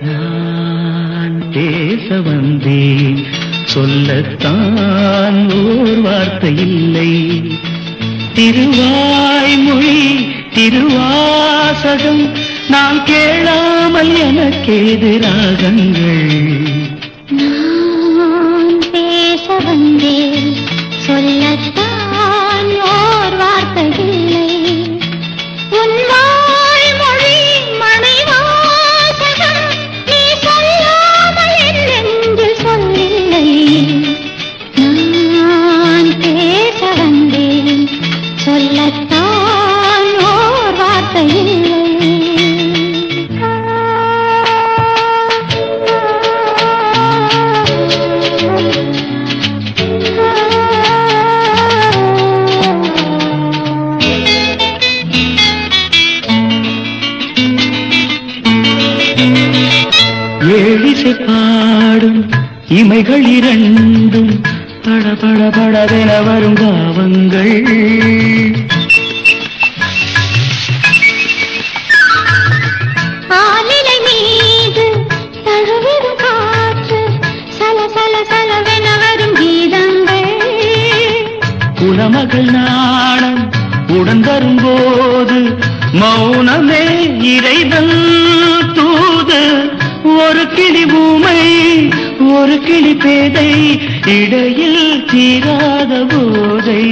நான் பேச வந்தேன் சொல்லத்தான் ஓர் வார்த்தை இல்லை. திருவாய்மொழி திருவாசகம் நான் கேளாமல் எனக்கு எதிராகங்கள் சொல்லத்தான் ஓர் வார்த்தை ஏழிசை பாடும் இமைகள் இரண்டும் பட பட படவென வரும் பாவங்கள். மகள் நாணம் உடன் வரும்போது மௌனமே இறைவன் தூது. ஒரு கிளி பூமை ஒரு கிளி பேதை இடையில் தீராத போதை.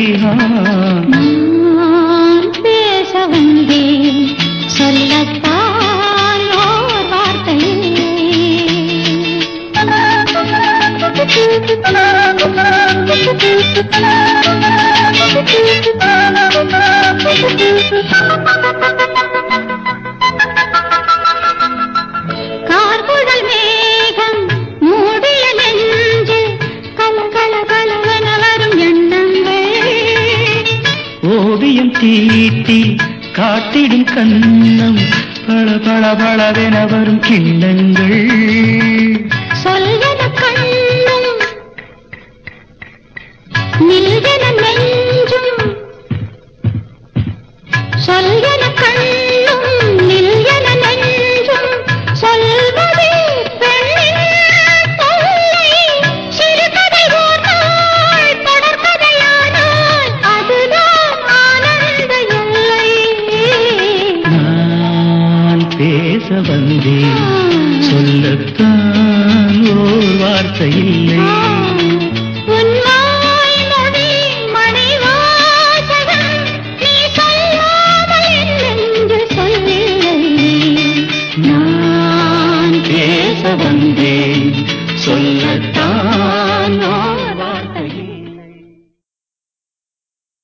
ஓவியம் தீட்டி காட்டிடும் கண்ணம் பள பள பளவென வரும் கிண்ணங்கள். சொல்வத பேச வந்தேன் சொல்லத்தான் ஓர் வார்த்தை இல்லை வந்தேன். சொல்லத்தான்